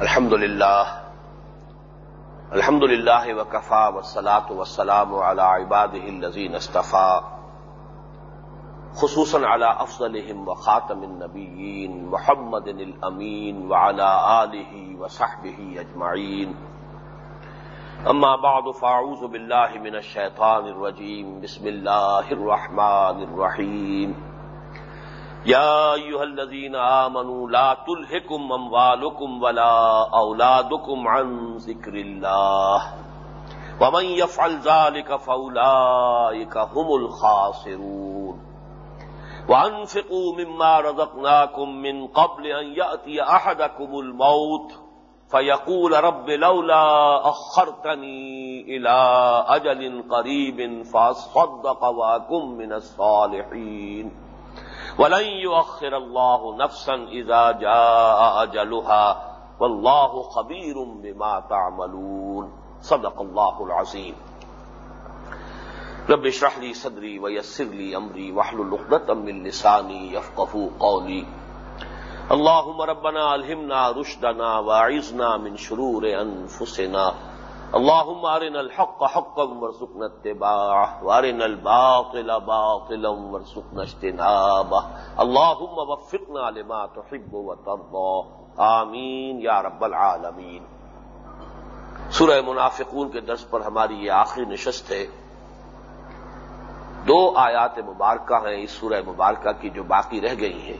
الحمد لله الحمد للہ لله وكفى والصلاة والسلام على عباده الذين اصطفى خصوصا على أفضلهم وخاتم النبيين محمد الأمين وعلى آله وصحبه أجمعين أما بعد فأعوذ بالله من الشيطان الرجيم بسم الله الرحمن الرحيم يا أيها الذين آمنوا لا تلهكم أموالكم ولا أولادكم عن ذكر الله ومن يفعل ذلك فأولئك هم الخاسرون وأنفقوا مما رزقناكم من قبل أن يأتي أحدكم الموت فيقول رب لولا أخرتني إلى أجل قريب فأصدق وأكن من الصالحين ولن يؤخر الله نفسا اذا جاء اجلها والله خبير بما تعملون. صدق الله العظيم. رب اشرح لي صدري ويسر لي امري واحلل عقدة من لساني يفقهوا قولي. اللهم ربنا الهمنا رشدنا واعذنا من شرور انفسنا اللهم ارنا الحق حقا وارزقنا اتباعه وارنا الباطل باطلا وارزقنا اجتنابه اللهم وفقنا لما تحب وترضى آمین یا رب العالمین۔ سورہ منافقون کے درس پر ہماری یہ آخری نشست ہے۔ دو آیات مبارکہ ہیں اس سورہ مبارکہ کی جو باقی رہ گئی ہیں۔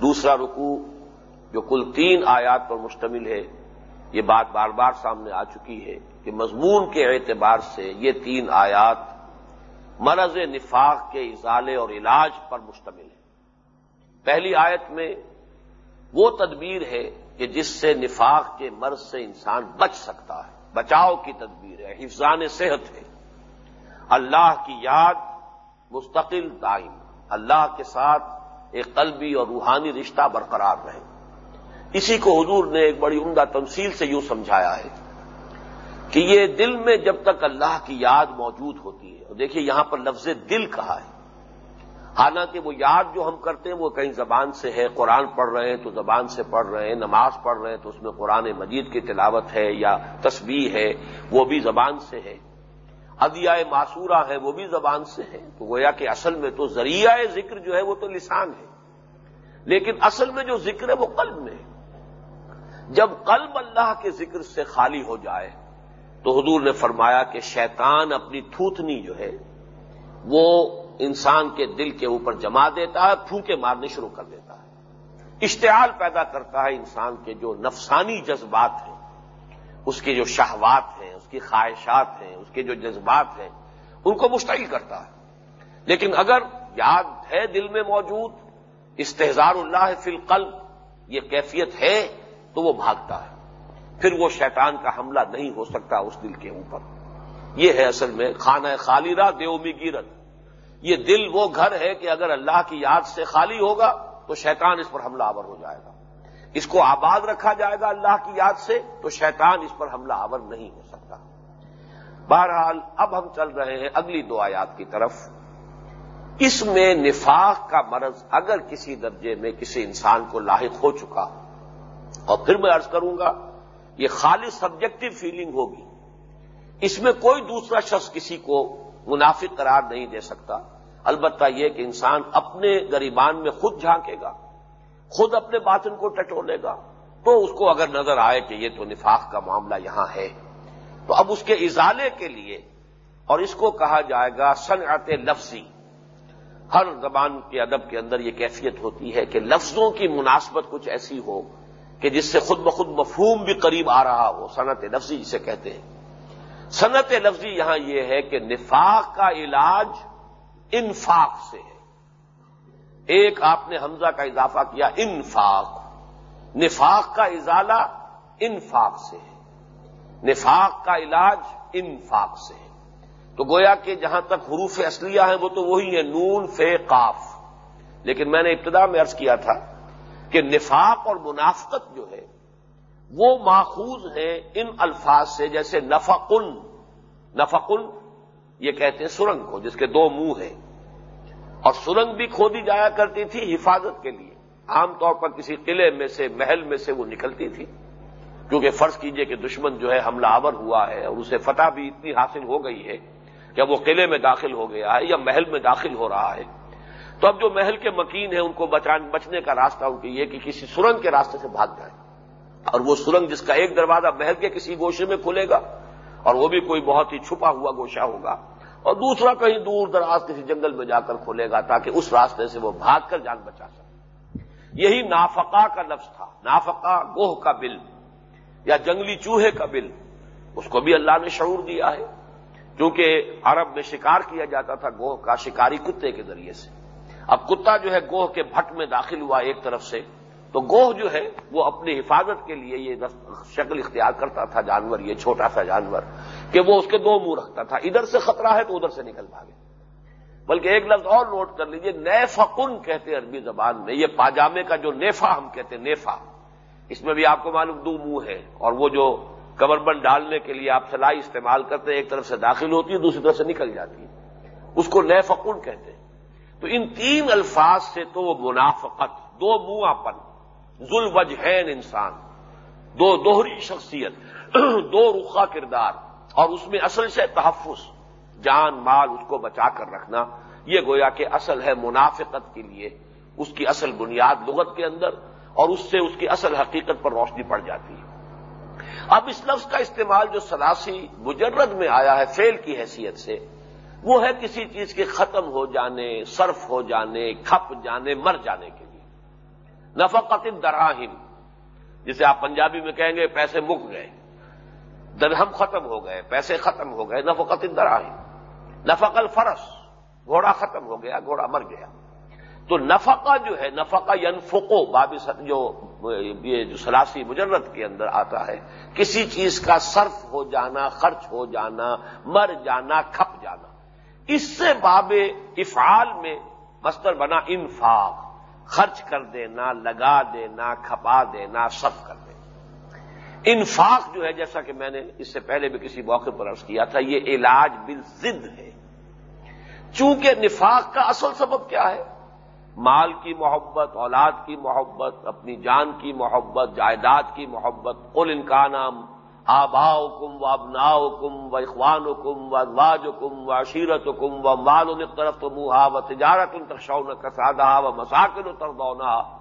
دوسرا رکوع جو کل تین آیات پر مشتمل ہے، یہ بات بار بار سامنے آ چکی ہے۔ کہ مضمون کے اعتبار سے یہ تین آیات مرض نفاق کے ازالے اور علاج پر مشتمل ہے پہلی آیت میں وہ تدبیر ہے کہ جس سے نفاق کے مرض سے انسان بچ سکتا ہے۔ بچاؤ کی تدبیر ہے، حفظان صحت ہے۔ اللہ کی یاد مستقل دائم، اللہ کے ساتھ ایک قلبی اور روحانی رشتہ برقرار رہے۔ اسی کو حضور نے ایک بڑی عمدہ تمثیل سے یوں سمجھایا ہے۔ کہ یہ دل میں جب تک اللہ کی یاد موجود ہوتی ہے، اور دیکھیے یہاں پر لفظ دل کہا ہے۔ حالانکہ وہ یاد جو ہم کرتے ہیں، وہ کہیں زبان سے ہے، قرآن پڑھ رہے ہیں تو زبان سے پڑھ رہے ہیں، نماز پڑھ رہے ہیں تو اس میں قرآن مجید کی تلاوت ہے یا تسبیح ہے، وہ بھی زبان سے ہے۔ ادیا معصورہ ہے، وہ بھی زبان سے ہے۔ تو گویا کہ اصل میں تو ذریعہ ذکر جو ہے، وہ تو لسان ہے۔ لیکن اصل میں جو ذکر ہے، وہ قلب میں ہے۔ جب قلب اللہ کے ذکر سے خالی ہو جائے تو حضور نے فرمایا کہ شیطان اپنی تھوتنی جو ہے وہ انسان کے دل کے اوپر جما دیتا ہے، پھونکے مارنے شروع کر دیتا ہے۔ اشتعال پیدا کرتا ہے انسان کے جو نفسانی جذبات ہیں، اس کے جو شہوات ہیں، اس کی خواہشات ہیں، اس کے جو جذبات ہیں، ان کو مشتعل کرتا ہے۔ لیکن اگر یاد ہے دل میں موجود استحزار اللہ فی القلب، یہ کیفیت ہے، تو وہ بھاگتا ہے۔ پھر وہ شیطان کا حملہ نہیں ہو سکتا اس دل کے اوپر۔ یہ ہے اصل میں خانہ خالیرہ، دیومی گیرت۔ یہ دل وہ گھر ہے کہ اگر اللہ کی یاد سے خالی ہوگا تو شیطان اس پر حملہ آور ہو جائے گا۔ اس کو آباد رکھا جائے گا اللہ کی یاد سے تو شیطان اس پر حملہ آور نہیں ہو سکتا۔ بہرحال اب ہم چل رہے ہیں اگلی دو آیات کی طرف۔ اس میں نفاق کا مرض اگر کسی درجے میں کسی انسان کو لاحق ہو چکا، اور پھر میں ارض کروں گا یہ خالص سبجیکٹو فیلنگ ہوگی۔ اس میں کوئی دوسرا شخص کسی کو منافق قرار نہیں دے سکتا۔ البتہ یہ کہ انسان اپنے گریبان میں خود جھانکے گا، خود اپنے باطن کو ٹٹولے گا۔ تو اس کو اگر نظر آئے کہ یہ تو نفاق کا معاملہ یہاں ہے، تو اب اس کے ازالے کے لیے اور اس کو کہا جائے گا، صنعت لفظی۔ ہر زبان کے ادب کے اندر یہ کیفیت ہوتی ہے کہ لفظوں کی مناسبت کچھ ایسی ہو۔ کہ جس سے خود بخود مفہوم بھی قریب آ رہا ہو، صنعت لفظی جسے کہتے ہیں۔ صنعت لفظی یہاں یہ ہے کہ نفاق کا علاج انفاق سے ہے۔ ایک آپ نے حمزہ کا اضافہ کیا، انفاق۔ نفاق کا ازالہ انفاق سے ہے۔ نفاق کا علاج انفاق سے ہے۔ تو گویا کہ جہاں تک حروف اصلیہ ہیں، وہ تو وہی ہے نون، فے، قاف۔ لیکن میں نے ابتدا میں عرض کیا تھا کہ نفاق اور منافقت جو ہے وہ ماخوذ ہے ان الفاظ سے، جیسے نفقن نفقن، یہ کہتے ہیں سرنگ کو، جس کے دو منہ ہیں۔ اور سرنگ بھی کھودی جایا کرتی تھی حفاظت کے لیے۔ عام طور پر کسی قلعے میں سے، محل میں سے وہ نکلتی تھی۔ کیونکہ فرض کیجیے کہ دشمن جو ہے حملہ آور ہوا ہے اور اسے فتح بھی اتنی حاصل ہو گئی ہے کہ وہ قلعے میں داخل ہو گیا ہے یا محل میں داخل ہو رہا ہے۔ تو اب جو محل کے مکین ہیں ان کو بچنے کا راستہ ان کی یہ کہ کسی سرنگ کے راستے سے بھاگ جائیں۔ اور وہ سرنگ جس کا ایک دروازہ محل کے کسی گوشے میں کھلے گا اور وہ بھی کوئی بہت ہی چھپا ہوا گوشہ ہوگا اور دوسرا کہیں دور دراز کسی جنگل میں جا کر کھولے گا تاکہ اس راستے سے وہ بھاگ کر جان بچا سکے۔ یہی نافقا کا لفظ تھا۔ نافقا گوہ کا بل یا جنگلی چوہے کا بل، اس کو بھی اللہ نے شعور دیا ہے۔ کیونکہ عرب میں شکار کیا جاتا تھا گوہ کا شکاری کتے کے ذریعے سے۔ اب کتا جو ہے گوہ کے بھٹ میں داخل ہوا ایک طرف سے، تو گوہ جو ہے وہ اپنی حفاظت کے لیے یہ شکل اختیار کرتا تھا جانور، یہ چھوٹا سا جانور، کہ وہ اس کے دو منہ رکھتا تھا۔ ادھر سے خطرہ ہے تو ادھر سے نکل بھاگے۔ بلکہ ایک لفظ اور نوٹ کر لیجیے، نیفقن کہتے عربی زبان میں، یہ پاجامے کا جو نیفا ہم کہتے ہیں، نیفا۔ اس میں بھی آپ کو معلوم دو منہ ہے اور وہ جو کمر بند ڈالنے کے لیے آپ سلائی استعمال کرتے ہیں، ایک طرف سے داخل ہوتی ہے، دوسری طرف سے نکل جاتی ہے۔ اس کو نیفقن کہتے ہیں۔ تو ان تین الفاظ سے تو وہ منافقت، دو منہ پن ذل وجہین انسان، دو دوہری شخصیت، دو رخا کردار، اور اس میں اصل سے تحفظ، جان، مال، اس کو بچا کر رکھنا۔ یہ گویا کہ اصل ہے منافقت کے لیے، اس کی اصل بنیاد لغت کے اندر، اور اس سے اس کی اصل حقیقت پر روشنی پڑ جاتی ہے۔ اب اس لفظ کا استعمال جو سلاسی مجرد میں آیا ہے فیل کی حیثیت سے وہ ہے کسی چیز کے ختم ہو جانے، صرف ہو جانے، کھپ جانے، مر جانے کے لیے۔ نفقت دراہم جسے آپ پنجابی میں کہیں گے پیسے مک گئے درہم ختم ہو گئے، پیسے ختم ہو گئے نفقت دراہم نفق الفرس، گھوڑا ختم ہو گیا، گھوڑا مر گیا۔ تو نفقہ جو ہے، نفقہ ینفقو، باب جو یہ جو سلاسی مجرت کے اندر آتا ہے، کسی چیز کا صرف ہو جانا، خرچ ہو جانا، مر جانا، کھپ جانا۔ اس سے باب افعال میں مستر بنا انفاق، خرچ کر دینا، لگا دینا، کھپا دینا، صف کر دینا۔ انفاق جو ہے، جیسا کہ میں نے اس سے پہلے بھی کسی موقع پر عرض کیا تھا، یہ علاج بل ہے۔ چونکہ نفاق کا اصل سبب کیا ہے؟ مال کی محبت، اولاد کی محبت، اپنی جان کی محبت، جائیداد کی محبت، قل انکانام آبا کم و ابنا کم و اخوان کم و ازواج کم و عشیرت کم و مال طرف تو منہا و تجارت ان تخشون کسادہ و مساکن و تردونا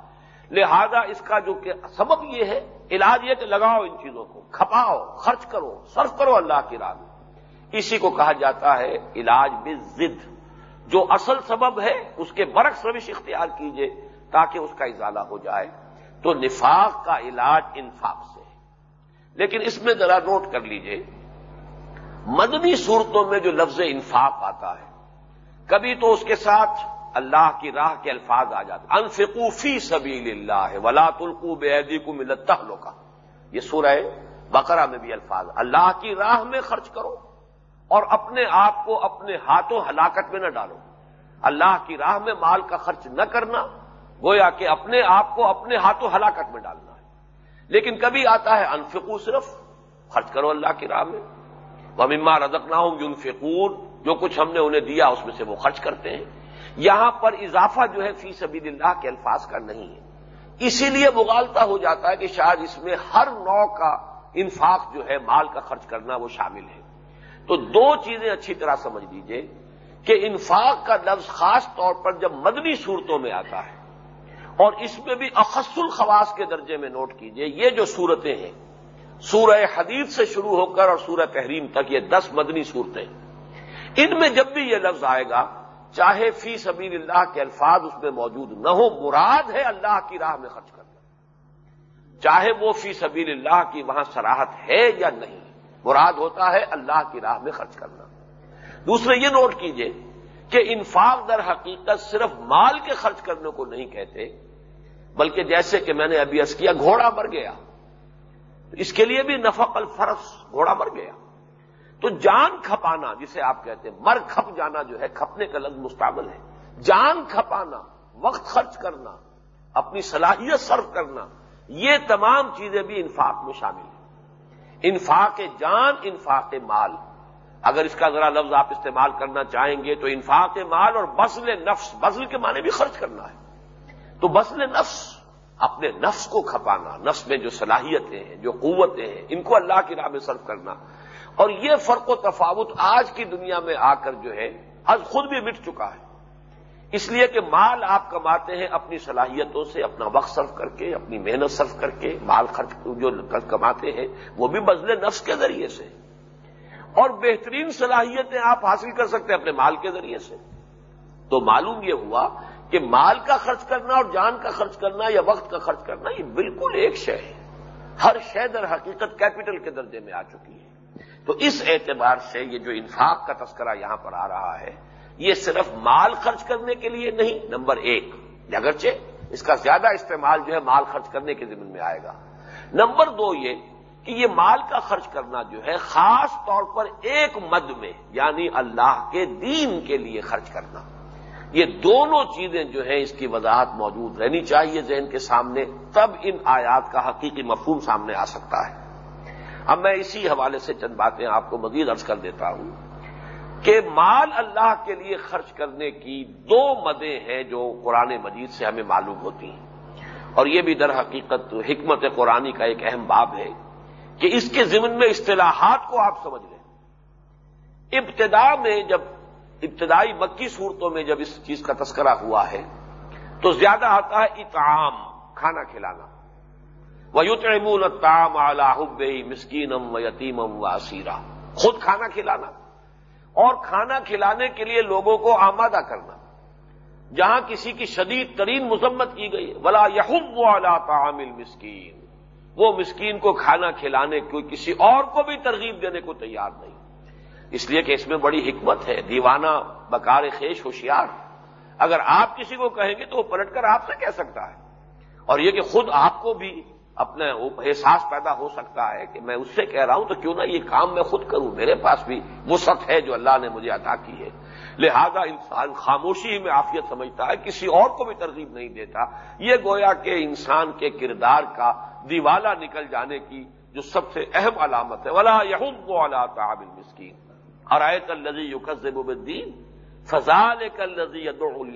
لہذا اس کا جو کہ سبب یہ ہے، علاج یہ کہ لگاؤ ان چیزوں کو، کھپاؤ، خرچ کرو، صرف کرو اللہ کی راہ میں۔ اسی کو کہا جاتا ہے علاج بزد جو اصل سبب ہے، اس کے برعکس روش اختیار کیجیے تاکہ اس کا ازالہ ہو جائے۔ تو نفاق کا علاج انفاق سے۔ لیکن اس میں ذرا نوٹ کر لیجیے، مدنی صورتوں میں جو لفظ انفاق آتا ہے، کبھی تو اس کے ساتھ اللہ کی راہ کے الفاظ آ جاتے انفقوفی سبیل اللہ ولا تلقو بے کو ملتا کا یہ سورہ بقرہ میں بھی الفاظ اللہ کی راہ میں خرچ کرو اور اپنے آپ کو اپنے ہاتھوں ہلاکت میں نہ ڈالو۔ اللہ کی راہ میں مال کا خرچ نہ کرنا، گویا کہ اپنے آپ کو اپنے ہاتھوں ہلاکت میں ڈالنا۔ لیکن کبھی آتا ہے انفقو صرف خرچ کرو اللہ کی راہ میں۔ وہ مما رزق نہ ہوں انفقور جو کچھ ہم نے انہیں دیا اس میں سے وہ خرچ کرتے ہیں۔ یہاں پر اضافہ جو ہے فی سبیل اللہ کے الفاظ کا نہیں ہے۔ اسی لیے مغالتا ہو جاتا ہے کہ شاید اس میں ہر نو کا انفاق جو ہے مال کا خرچ کرنا وہ شامل ہے۔ تو دو چیزیں اچھی طرح سمجھ لیجیے کہ انفاق کا لفظ خاص طور پر جب مدنی صورتوں میں آتا ہے اور اس میں بھی اخص الخواص کے درجے میں نوٹ کیجیے، یہ جو صورتیں ہیں، سورہ حدیث سے شروع ہو کر اور سورہ تحریم تک، یہ دس مدنی صورتیں ان میں جب بھی یہ لفظ آئے گا، چاہے فی سبیل اللہ کے الفاظ اس میں موجود نہ ہو مراد ہے اللہ کی راہ میں خرچ کرنا۔ چاہے وہ فی سبیل اللہ کی وہاں سراہت ہے یا نہیں، مراد ہوتا ہے اللہ کی راہ میں خرچ کرنا۔ دوسرے یہ نوٹ کیجیے کہ انفاق در حقیقت صرف مال کے خرچ کرنے کو نہیں کہتے بلکہ جیسے کہ میں نے ابھی ارض کیا، گھوڑا مر گیا۔ اس کے لیے بھی نفق الفرس، گھوڑا مر گیا۔ تو جان کھپانا، جسے آپ کہتے ہیں، مر کھپ جانا جو ہے، کھپنے کا لفظ مستقبل ہے۔ جان کھپانا، وقت خرچ کرنا، اپنی صلاحیت صرف کرنا، یہ تمام چیزیں بھی انفاق میں شامل ہیں۔ انفاق جان، انفاق مال۔ اگر اس کا ذرا لفظ آپ استعمال کرنا چاہیں گے تو انفاق مال اور بسل نفس بسل کے معنی بھی خرچ کرنا ہے۔ تو بسل نفس، اپنے نفس کو کھپانا، نفس میں جو صلاحیتیں ہیں، جو قوتیں ہیں، ان کو اللہ کی راہ میں صرف کرنا۔ اور یہ فرق و تفاوت آج کی دنیا میں آ کر جو ہے، آج خود بھی مٹ چکا ہے۔ اس لیے کہ مال آپ کماتے ہیں اپنی صلاحیتوں سے، اپنا وقت صرف کر کے، اپنی محنت صرف کر کے، مال خرچ جو کماتے ہیں، وہ بھی بدلے نفس کے ذریعے سے۔ اور بہترین صلاحیتیں آپ حاصل کر سکتے ہیں اپنے مال کے ذریعے سے۔ تو معلوم یہ ہوا کہ مال کا خرچ کرنا اور جان کا خرچ کرنا یا وقت کا خرچ کرنا، یہ بالکل ایک شے ہے۔ ہر شے در حقیقت کیپٹل کے درجے میں آ چکی ہے۔ تو اس اعتبار سے یہ جو انفاق کا تذکرہ یہاں پر آ رہا ہے، یہ صرف مال خرچ کرنے کے لیے نہیں، نمبر ایک۔ اگرچہ اس کا زیادہ استعمال جو ہے مال خرچ کرنے کے ذمن میں آئے گا۔ نمبر دو یہ کہ یہ مال کا خرچ کرنا جو ہے، خاص طور پر ایک مد میں یعنی اللہ کے دین کے لیے خرچ کرنا۔ یہ دونوں چیزیں جو ہیں اس کی وضاحت موجود رہنی چاہیے ذہن کے سامنے، تب ان آیات کا حقیقی مفہوم سامنے آ سکتا ہے۔ اب میں اسی حوالے سے چند باتیں آپ کو مزید عرض کر دیتا ہوں کہ مال اللہ کے لیے خرچ کرنے کی دو مدیں ہیں جو قرآن مجید سے ہمیں معلوم ہوتی ہیں۔ اور یہ بھی در حقیقت حکمت قرآنی کا ایک اہم باب ہے کہ اس کے ضمن میں اصطلاحات کو آپ سمجھ لیں۔ ابتدا میں جب ابتدائی مکی صورتوں میں جب اس چیز کا تذکرہ ہوا ہے، تو زیادہ آتا ہے اطعام، کھانا کھلانا۔ وہ یوتمون تام آلہب مسکینم و یتیمم و اسیرا خود کھانا کھلانا۔ اور کھانا کھلانے کے لیے لوگوں کو آمادہ کرنا۔ جہاں کسی کی شدید ترین مذمت کی گئی بلا یحب والا تعامل مسکین وہ مسکین کو کھانا کھلانے کو کسی اور کو بھی ترغیب دینے کو تیار نہیں۔ اس لیے کہ اس میں بڑی حکمت ہے۔ دیوانہ بکار خیش ہوشیار۔ اگر آپ کسی کو کہیں گے تو وہ پلٹ کر آپ سے کہہ سکتا ہے۔ اور یہ کہ خود آپ کو بھی اپنا احساس پیدا ہو سکتا ہے کہ میں اس سے کہہ رہا ہوں، تو کیوں نہ یہ کام میں خود کروں۔ میرے پاس بھی وہ سخت ہے جو اللہ نے مجھے عطا کی ہے۔ لہذا انسان خاموشی میں عافیت سمجھتا ہے، کسی اور کو بھی ترغیب نہیں دیتا۔ یہ گویا کہ انسان کے کردار کا دیوالا نکل جانے کی جو سب سے اہم علامت ہے۔ ولا یحب والا تعابل مسکین اور آئے کل لذی یوکزب الدین فضال کل لذی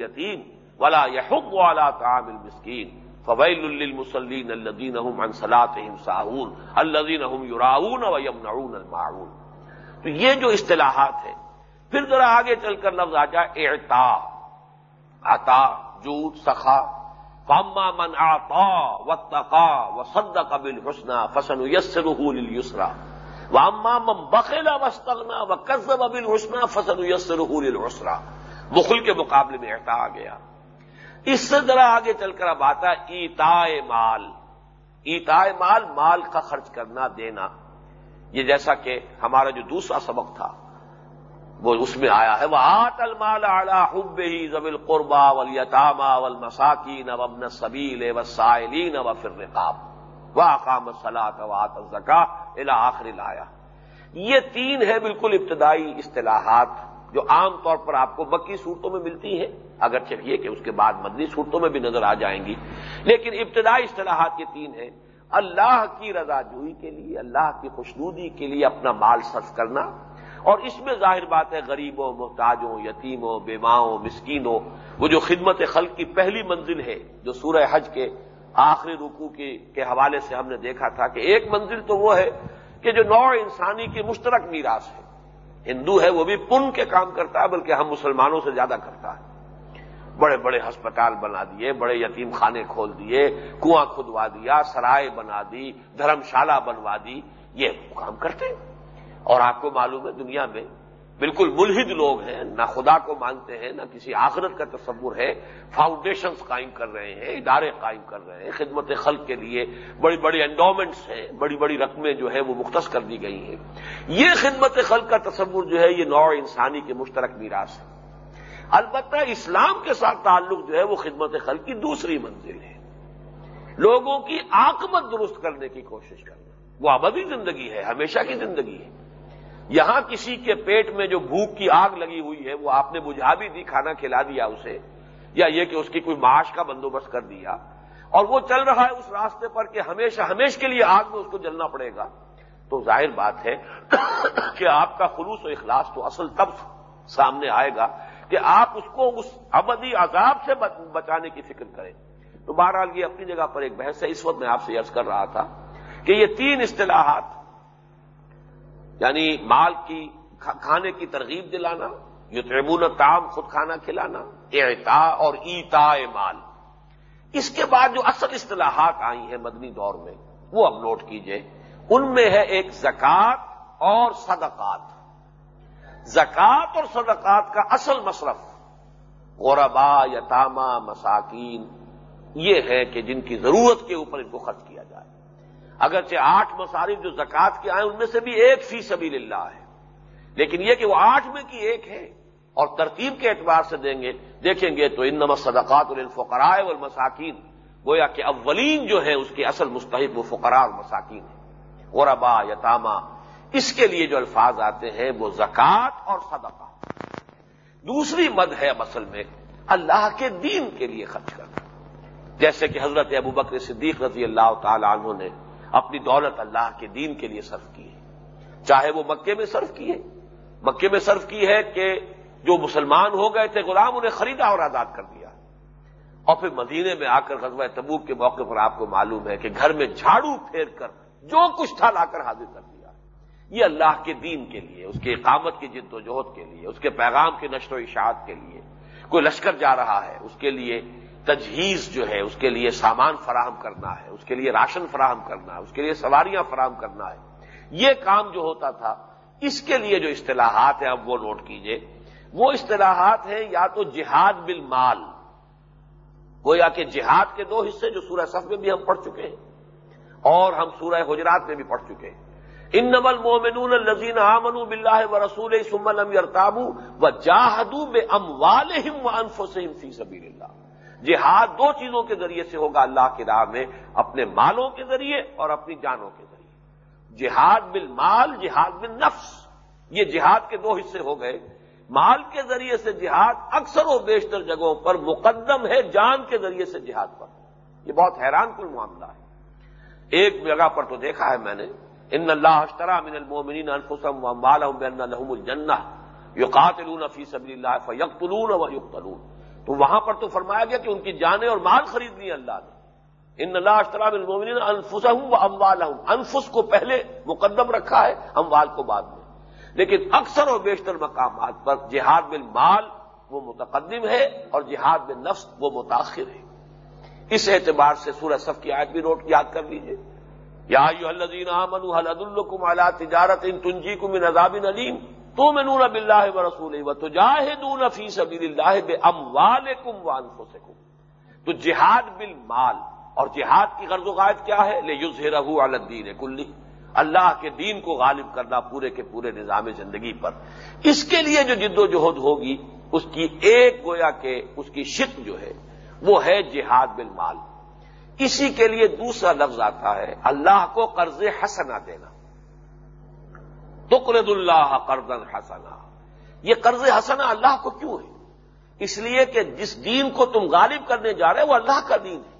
یتیم ولا یحب والا تعامل مسکین فویل المسلین الدین عن صلاحم ساہون الدین یوراون و یمنعون المعون تو یہ جو اصطلاحات ہیں، پھر ذرا آگے چل کر لفظ آ جائے اعتا عطا جود سخا. فاما من آتا و تقا و صد قبل فسن یسر یسرا واما من بخلا وسطنا و قزب ابل حسنا فسن یسر الحسرا بخل کے مقابلے میں اعتا آ گیا۔ اس سے ذرا آگے چل کر اب آتا ہے ایتائے مال۔ ایتائے مال مال کا خرچ کرنا، دینا۔ یہ جیسا کہ ہمارا جو دوسرا سبق تھا، وہ اس میں آیا ہے۔ وہ آت المال اعلیٰ حب ہی زبل قربا ولیتاما ول مساکین ومن صبیل و سائلین و فر رقاب و اقام صلاح و آت الزکا الا آخر لایا یہ تین ہے بالکل ابتدائی اصطلاحات جو عام طور پر آپ کو مکی صورتوں میں ملتی ہیں، اگر چلیے کہ اس کے بعد مدنی صورتوں میں بھی نظر آ جائیں گی۔ لیکن ابتدائی اصطلاحات یہ تین ہیں، اللہ کی رضا جوئی کے لیے، اللہ کی خوشنودی کے لیے اپنا مال صرف کرنا۔ اور اس میں ظاہر بات ہے، غریبوں، محتاجوں، یتیموں، بیماؤں، مسکینوں، وہ جو خدمت خلق کی پہلی منزل ہے، جو سورہ حج کے آخری رکو کے حوالے سے ہم نے دیکھا تھا کہ ایک منزل تو وہ ہے کہ جو نو انسانی کی مشترک میراث ہے۔ ہندو ہے وہ بھی پن کے کام کرتا ہے، بلکہ ہم مسلمانوں سے زیادہ کرتا ہے۔ بڑے بڑے ہسپتال بنا دیے، بڑے یتیم خانے کھول دیے، کنواں کھدوا دیا، سرائے بنا دی دھرم شالا بنوا دی، یہ کام کرتے ہیں۔ اور آپ کو معلوم ہے دنیا میں بالکل ملحد لوگ ہیں، نہ خدا کو مانتے ہیں، نہ کسی آخرت کا تصور ہے۔ فاؤنڈیشنز قائم کر رہے ہیں، ادارے قائم کر رہے ہیں، خدمت خلق کے لیے بڑی بڑی انڈومنٹس ہیں، بڑی بڑی رقمیں جو ہے وہ مختص کر دی گئی ہیں۔ یہ خدمت خلق کا تصور جو ہے، یہ نوع انسانی کے مشترک میراث ہے۔ البتہ اسلام کے ساتھ تعلق جو ہے، وہ خدمت خلق کی دوسری منزل ہے۔ لوگوں کی آکمت درست کرنے کی کوشش کرنا۔ وہ ابدی زندگی ہے، ہمیشہ کی زندگی ہے۔ یہاں کسی کے پیٹ میں جو بھوک کی آگ لگی ہوئی ہے، وہ آپ نے بجھا بھی دی، کھانا کھلا دیا اسے، یا یہ کہ اس کی کوئی معاش کا بندوبست کر دیا۔ اور وہ چل رہا ہے اس راستے پر کہ ہمیشہ ہمیش کے لیے آگ میں اس کو جلنا پڑے گا۔ تو ظاہر بات ہے کہ آپ کا خلوص و اخلاص تو اصل تب سامنے آئے گا کہ آپ اس کو اس ابدی عذاب سے بچانے کی فکر کریں۔ تو بہرحال یہ اپنی جگہ پر ایک بحث ہے، اس وقت میں آپ سے عرض کر رہا تھا کہ یہ تین اصطلاحات یعنی مال کی کھانے کی ترغیب دلانا یہ تربون تام خود کھانا کھلانا اعتا اور ایتا مال۔ اس کے بعد جو اصل اصطلاحات آئی ہیں مدنی دور میں، وہ اب نوٹ کیجیے۔ ان میں ہے ایک زکات اور صدقات۔ زکات اور صدقات کا اصل مصرف غربا یتاما مساکین، یہ ہے کہ جن کی ضرورت کے اوپر ان کو خرچ کیا جائے۔ اگرچہ آٹھ مصارف جو زکات کے آئے، ان میں سے بھی ایک فی سبیل اللہ ہے۔ لیکن یہ کہ وہ آٹھ میں کی ایک ہے اور ترتیب کے اعتبار سے دیں گے، دیکھیں گے تو ان نمت صدقات الفقرائے والمساکین، گویا کہ اولین جو ہے اس کے اصل مستحق وہ فقراء اور مساکین ہیں۔ غربا، یتاما، اس کے لیے جو الفاظ آتے ہیں وہ زکات اور صدقہ۔ دوسری مد ہے اصل میں اللہ کے دین کے لیے خرچ کرنا۔ جیسے کہ حضرت ابو بکر صدیق رضی اللہ تعالی عنہ نے اپنی دولت اللہ کے دین کے لیے صرف کی ہے۔ چاہے وہ مکے میں صرف کی ہے۔ مکے میں صرف کی ہے کہ جو مسلمان ہو گئے تھے غلام انہیں خریدا اور آزاد کر دیا۔ اور پھر مدینے میں آ کر غزوہ تبوک کے موقع پر آپ کو معلوم ہے کہ گھر میں جھاڑو پھیر کر جو کچھ تھا لا کر حاضر کر دیا۔ یہ اللہ کے دین کے لیے، اس کے اقامت کی جد و جہد کے لیے، اس کے پیغام کی نشر و اشاعت کے لیے۔ کوئی لشکر جا رہا ہے، اس کے لیے تجہیز جو ہے، اس کے لیے سامان فراہم کرنا ہے، اس کے لیے راشن فراہم کرنا ہے، اس کے لیے سواریاں فراہم کرنا ہے۔ یہ کام جو ہوتا تھا، اس کے لیے جو اصطلاحات ہیں، اب وہ نوٹ کیجیے۔ وہ اصطلاحات ہیں یا تو جہاد بل مال وہ یا کہ جہاد کے دو حصے جو سورہ صف میں بھی ہم پڑھ چکے ہیں، اور ہم سورہ حجرات میں بھی پڑھ چکے ہیں۔ ان نمل مومنون الزین آمن بلّہ و رسول سمن ام یرتابو و جاہدو بے ام والم و انف فی سبیل اللہ جہاد دو چیزوں کے ذریعے سے ہوگا اللہ کی راہ میں، اپنے مالوں کے ذریعے اور اپنی جانوں کے ذریعے۔ جہاد بل مال جہاد بل نفس یہ جہاد کے دو حصے ہو گئے۔ مال کے ذریعے سے جہاد اکثر و بیشتر جگہوں پر، مقدم ہے جان کے ذریعے سے جہاد پر۔ یہ بہت حیران کن معاملہ ہے۔ ایک جگہ پر تو دیکھا ہے میں نے، ان اللہ اشترا من المومنین انفسهم واموالهم بان الجنہ۔ یقاتلون فی سبیل اللہ فیقتلون ویقتلون تو وہاں پر تو فرمایا گیا کہ ان کی جانیں اور مال خرید لی اللہ نے۔ ان اللہ اشترا من المومنین انفسهم واموالهم انفس کو پہلے مقدم رکھا ہے، اموال کو بعد میں۔ لیکن اکثر اور بیشتر مقامات پر جہاد بالمال وہ متقدم ہے اور جہاد بالنفس وہ متاخر ہے۔ اس اعتبار سے سورہ صف کی آیت بھی نوٹ یاد کر لیجیے یا الذین آمنوا، هل ادلکم علی تجارت ان تنجیکم من عذاب علیم؟ تو تؤمنون باللہ ورسولہ وتجاہدون فی سبیل اللہ باموالکم وانفسکم تو جہاد بالمال، اور جہاد کی غرض و غائب کیا ہے؟ لے یظہرہ علی الدین کلی۔ اللہ کے دین کو غالب کرنا پورے کے پورے نظام زندگی پر۔ اس کے لیے جو جد و جہد ہوگی، اس کی ایک گویا کہ اس کی شک جو ہے، وہ ہے جہاد بالمال۔ اسی کے لیے دوسرا لفظ آتا ہے، اللہ کو قرض حسنا دینا۔ تقرد اللہ قرض حسنا۔ یہ قرض حسنا اللہ کو کیوں ہے؟ اس لیے کہ جس دین کو تم غالب کرنے جا رہے وہ اللہ کا دین ہے۔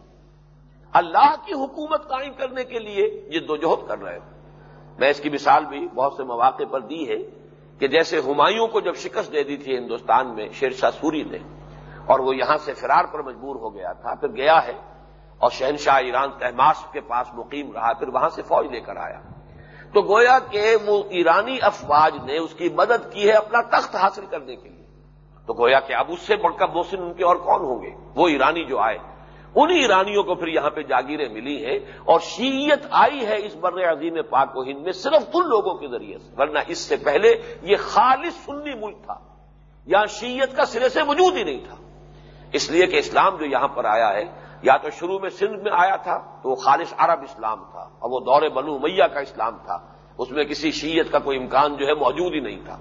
اللہ کی حکومت قائم کرنے کے لیے یہ دو جہد کر رہے ہیں میں اس کی مثال بھی بہت سے مواقع پر دی ہے کہ جیسے ہمایوں کو جب شکست دے دی تھی ہندوستان میں شیر شاہ سوری نے، اور وہ یہاں سے فرار پر مجبور ہو گیا تھا، پھر گیا ہے اور شہنشاہ ایران تحماس کے پاس مقیم رہا، پھر وہاں سے فوج لے کر آیا۔ تو گویا کہ وہ ایرانی افواج نے اس کی مدد کی ہے اپنا تخت حاصل کرنے کے لیے۔ تو گویا کہ اب اس سے بڑھ کر محسن ان کے اور کون ہوں گے؟ وہ ایرانی جو آئے۔ انہی ایرانیوں کو پھر یہاں پہ جاگیریں ملی ہیں اور شیعت آئی ہے اس بر عظیم پاک و ہند میں صرف ان لوگوں کے ذریعے سے، ورنہ اس سے پہلے یہ خالص سنی ملک تھا۔ یہاں شیعت کا سرے سے وجود ہی نہیں تھا۔ اس لیے کہ اسلام جو یہاں پر آیا ہے یا تو شروع میں سندھ میں آیا تھا تو وہ خالص عرب اسلام تھا، اور وہ دور بنو میاں کا اسلام تھا۔ اس میں کسی شیعت کا کوئی امکان جو ہے موجود ہی نہیں تھا۔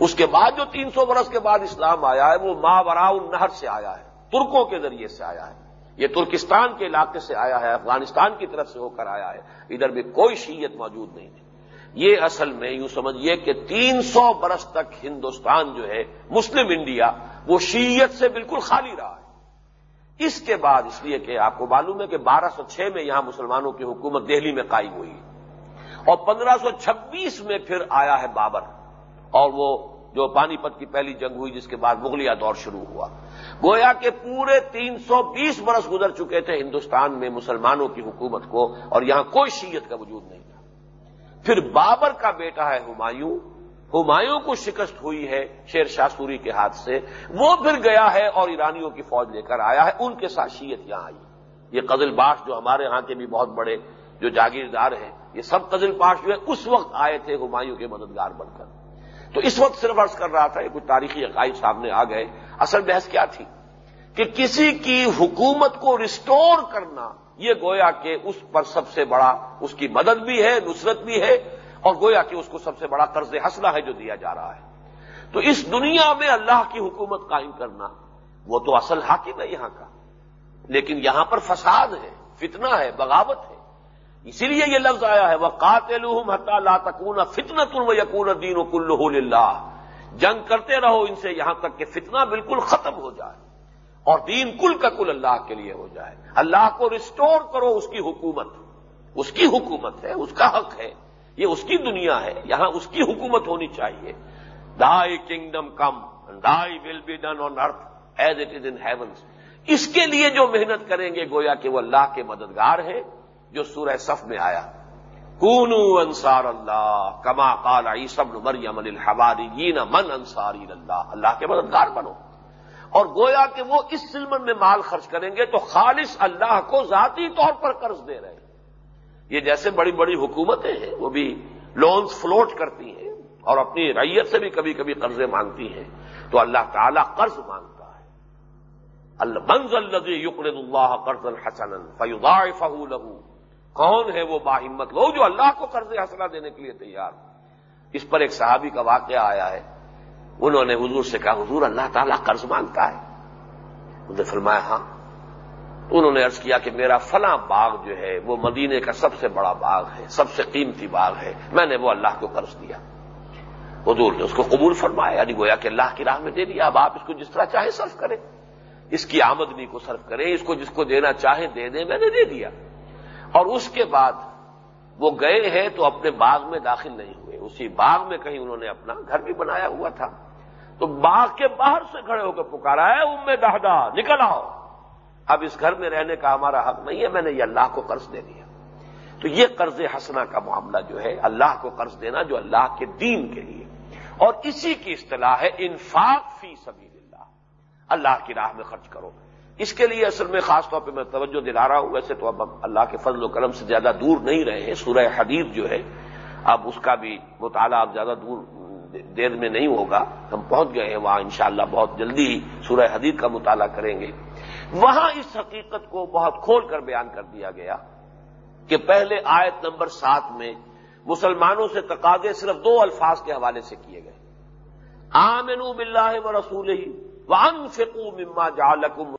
اس کے بعد جو تین سو برس کے بعد اسلام آیا ہے، وہ ماورا النہر سے آیا ہے، ترکوں کے ذریعے سے آیا ہے۔ یہ ترکستان کے علاقے سے آیا ہے، افغانستان کی طرف سے ہو کر آیا ہے، ادھر بھی کوئی شیعت موجود نہیں تھی۔ یہ اصل میں یوں سمجھیے کہ تین سو برس تک ہندوستان جو ہے، مسلم انڈیا، وہ شیعت سے بالکل خالی رہا ہے۔ اس کے بعد اس لیے کہ آپ کو معلوم ہے کہ بارہ سو چھ میں یہاں مسلمانوں کی حکومت دہلی میں قائم ہوئی اور پندرہ سو چھبیس میں پھر آیا ہے بابر اور وہ جو پانی پت کی پہلی جنگ ہوئی جس کے بعد مغلیہ دور شروع ہوا۔ گویا کہ پورے تین سو بیس برس گزر چکے تھے ہندوستان میں مسلمانوں کی حکومت کو اور یہاں کوئی شیت کا وجود نہیں تھا۔ پھر بابر کا بیٹا ہے ہمایوں ہمایوں کو شکست ہوئی ہے شیر شاہ سوری کے ہاتھ سے۔ وہ پھر گیا ہے اور ایرانیوں کی فوج لے کر آیا ہے۔ ان کے ساتھ شیت یہاں آئی۔ یہ قزل باش جو ہمارے ہاں کے بھی بہت بڑے جو جاگیردار ہیں، یہ سب قزل پاش جو ہے اس وقت آئے تھے ہمایوں کے مددگار بن کر۔ تو اس وقت صرف عرض کر رہا تھا یہ کچھ تاریخی عقائد سامنے آ گئے۔ اصل بحث کیا تھی؟ کہ کسی کی حکومت کو ریسٹور کرنا، یہ گویا کہ اس پر سب سے بڑا اس کی مدد بھی ہے، نصرت بھی ہے۔ اور گویا کہ اس کو سب سے بڑا قرض حسلہ ہے جو دیا جا رہا ہے۔ تو اس دنیا میں اللہ کی حکومت قائم کرنا وہ تو اصل حاکم ہے یہاں کا۔ لیکن یہاں پر فساد ہے، فتنہ ہے، بغاوت ہے۔ اسی لیے یہ لفظ آیا ہے وہ قاتل لا تکون فتنت و یقون دین و کل جنگ کرتے رہو ان سے یہاں تک کہ فتنہ بالکل ختم ہو جائے۔ اور دین کل کا کل اللہ کے لیے ہو جائے۔ اللہ کو ریسٹور کرو اس کی حکومت۔ اس کی حکومت ہے، اس کا حق ہے۔ یہ اس کی دنیا ہے، یہاں اس کی حکومت ہونی چاہیے۔ Thy kingdom come thy will be done on earth as it is in heavens اس کے لیے جو محنت کریں گے، گویا کہ وہ اللہ کے مددگار ہے جو سورہ صف میں آیا۔ کون انصار اللہ، کما کالا عیسب مریم الحواری من انصاری اللہ اللہ کے مددگار بنو۔ اور گویا کہ وہ اس سلمن میں مال خرچ کریں گے تو خالص اللہ کو ذاتی طور پر قرض دے رہے ہیں۔ یہ جیسے بڑی بڑی حکومتیں ہیں، وہ بھی لونز فلوٹ کرتی ہیں اور اپنی ریت سے بھی کبھی کبھی قرضے مانگتی ہیں۔ تو اللہ تعالیٰ قرض مانگتا ہے۔ المنز الزی یقرد اللہ قرض الحسن فیضاعفہ لہو کون ہے وہ باہمت لوگ جو اللہ کو قرض حسنہ دینے کے لیے تیار؟ اس پر ایک صحابی کا واقعہ آیا ہے۔ انہوں نے حضور سے کہا، حضور اللہ تعالیٰ قرض مانگتا ہے۔ انہوں نے فرمایا ہاں۔ انہوں نے ارض کیا کہ میرا فلاں باغ جو ہے، وہ مدینے کا سب سے بڑا باغ ہے، سب سے قیمتی باغ ہے۔ میں نے وہ اللہ کو قرض دیا۔ حضور نے اس کو قبول فرمایا یعنی گویا کہ اللہ کی راہ میں دے دیا۔ اب آپ اس کو جس طرح چاہیں صرف کریں۔ اس کی آمدنی کو صرف کریں، اس کو جس کو دینا چاہیں دے دیں، میں نے دے دیا۔ اور اس کے بعد وہ گئے ہیں تو اپنے باغ میں داخل نہیں ہوئے۔ اسی باغ میں کہیں انہوں نے اپنا گھر بھی بنایا ہوا تھا۔ تو باغ کے باہر سے کھڑے ہو کر پکارا ہے ام میں دہدا نکل آؤ۔ اب اس گھر میں رہنے کا ہمارا حق نہیں ہے، میں نے یہ اللہ کو قرض دے دیا۔ تو یہ قرض حسنا کا معاملہ جو ہے، اللہ کو قرض دینا جو اللہ کے دین کے لیے۔ اور اسی کی اصطلاح ہے انفاق فی سبیل اللہ اللہ کی راہ میں خرچ کرو۔ اس کے لیے اصل میں خاص طور پہ میں توجہ دلا رہا ہوں۔ ویسے تو اب اللہ کے فضل و کرم سے زیادہ دور نہیں رہے ہیں۔ سورہ حدیث جو ہے، اب اس کا بھی مطالعہ اب زیادہ دور، دیر میں نہیں ہوگا۔ ہم پہنچ گئے ہیں، وہاں انشاءاللہ بہت جلدی سورہ حدیث کا مطالعہ کریں گے۔ وہاں اس حقیقت کو بہت کھول کر بیان کر دیا گیا کہ پہلے آیت نمبر سات میں مسلمانوں سے تقاضے صرف دو الفاظ کے حوالے سے کیے گئے۔ آمنو باللہ و رسول ہی وان فکو مما جالکم